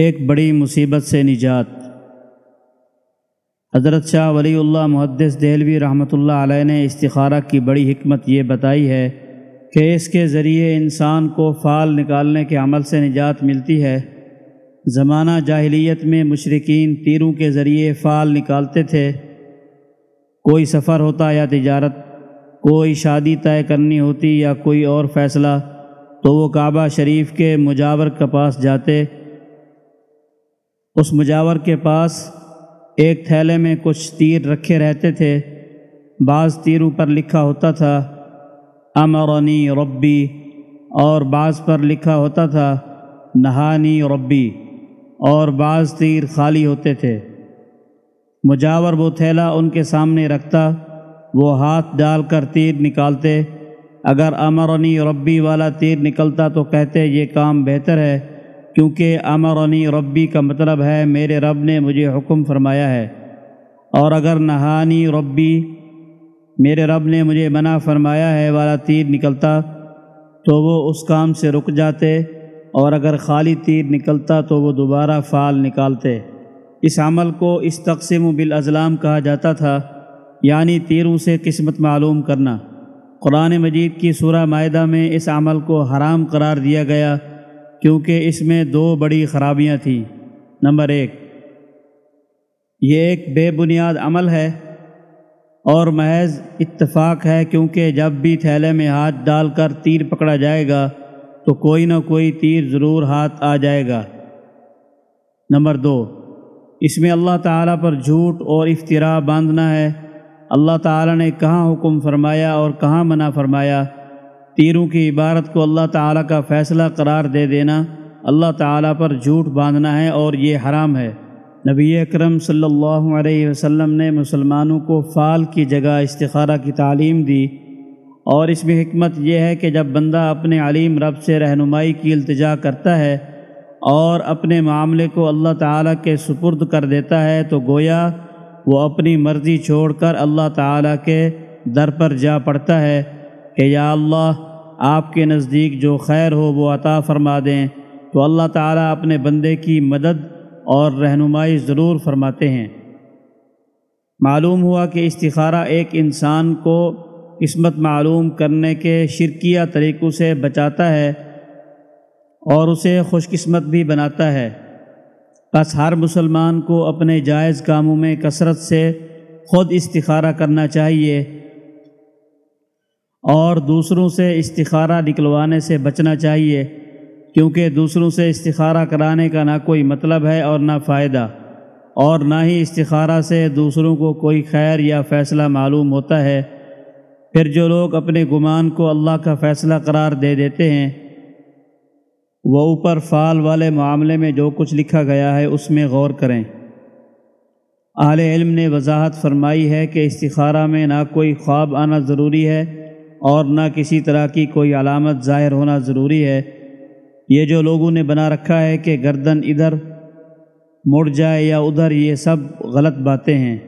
ایک بڑی مصیبت سے نجات۔ حضرت شاہ ولی اللہ محدث دہلوی رحمۃ اللہ علیہ نے استخارہ کی بڑی حکمت یہ بتائی ہے کہ اس کے ذریعے انسان کو فال نکالنے کے عمل سے نجات ملتی ہے۔ زمانہ جاہلیت میں مشرقین تیروں کے ذریعے فال نکالتے تھے۔ کوئی سفر ہوتا یا تجارت، کوئی شادی طے کرنی ہوتی یا کوئی اور فیصلہ، تو وہ کعبہ شریف کے مجاور کے پاس جاتے اس مجاور کے پاس ایک تھیلے میں کچھ تیر رکھے رہتے تھے۔ بعض تیروں پر لکھا ہوتا تھا، امرنی ربی، اور بعض پر لکھا ہوتا تھا، نہانی ربی، اور بعض تیر خالی ہوتے تھے۔ مجاور وہ تھیلا ان کے سامنے رکھتا، وہ ہاتھ ڈال کر تیر نکالتے۔ اگر امرنی ربی والا تیر نکلتا تو کہتے، یہ کام بہتر ہے۔ کیونکہ امرنی ربی کا مطلب ہے میرے رب نے مجھے حکم فرمایا ہے۔ اور اگر نہانی ربی میرے رب نے مجھے منع فرمایا ہے والا تیر نکلتا تو وہ اس کام سے رک جاتے، اور اگر خالی تیر نکلتا تو وہ دوبارہ فال نکالتے۔ اس عمل کو اس تقسیم و بالازلام کہا جاتا تھا یعنی تیروں سے قسمت معلوم کرنا۔ قرآن مجید کی سورہ معدہ میں اس عمل کو حرام قرار دیا گیا۔ کیونکہ اس میں دو بڑی خرابیاں تھیں۔ نمبر ایک، یہ ایک بے بنیاد عمل ہے اور محض اتفاق ہے کیونکہ جب بھی تھیلے میں ہاتھ ڈال کر تیر پکڑا جائے گا تو کوئی نہ کوئی تیر ضرور ہاتھ آ جائے گا۔ نمبر دو، اس میں اللہ تعالیٰ پر جھوٹ اور افطرا باندھنا ہے۔ اللہ تعالیٰ نے کہاں حکم فرمایا اور کہاں منع فرمایا؟ تیروں کی عبارت کو اللہ تعالیٰ کا فیصلہ قرار دے دینا اللہ تعالیٰ پر جھوٹ باندھنا ہے اور یہ حرام ہے۔ نبی اکرم صلی اللہ علیہ وسلم نے مسلمانوں کو فال کی جگہ استخارہ کی تعلیم دی اور اس میں حکمت یہ ہے کہ جب بندہ اپنے علیم رب سے رہنمائی کی التجا کرتا ہے اور اپنے معاملے کو اللہ تعالیٰ کے سپرد کر دیتا ہے تو گویا وہ اپنی مرضی چھوڑ کر اللہ تعالیٰ کے در پر جا پڑتا ہے کہ یا اللہ آپ کے نزدیک جو خیر ہو وہ عطا فرما دیں، تو اللہ تعالیٰ اپنے بندے کی مدد اور رہنمائی ضرور فرماتے ہیں۔ معلوم ہوا کہ استخارہ ایک انسان کو قسمت معلوم کرنے کے شرکیہ طریقوں سے بچاتا ہے اور اسے خوش قسمت بھی بناتا ہے۔ بس ہر مسلمان کو اپنے جائز کاموں میں کثرت سے خود استخارہ کرنا چاہیے۔ اور دوسروں سے استخارہ نکلوانے سے بچنا چاہیے، کیونکہ دوسروں سے استخارہ کرانے کا نہ کوئی مطلب ہے اور نہ فائدہ۔ اور نہ ہی استخارہ سے دوسروں کو کوئی خیر یا فیصلہ معلوم ہوتا ہے۔ پھر جو لوگ اپنے گمان کو اللہ کا فیصلہ قرار دے دیتے ہیں، وہ اوپر فال والے معاملے میں جو کچھ لکھا گیا ہے اس میں غور کریں۔ اہل علم نے وضاحت فرمائی ہے کہ استخارہ میں نہ کوئی خواب آنا ضروری ہے۔ اور نہ کسی طرح کی کوئی علامت ظاہر ہونا ضروری ہے۔ یہ جو لوگوں نے بنا رکھا ہے کہ گردن ادھر مڑ جائے یا ادھر، یہ سب غلط باتیں ہیں۔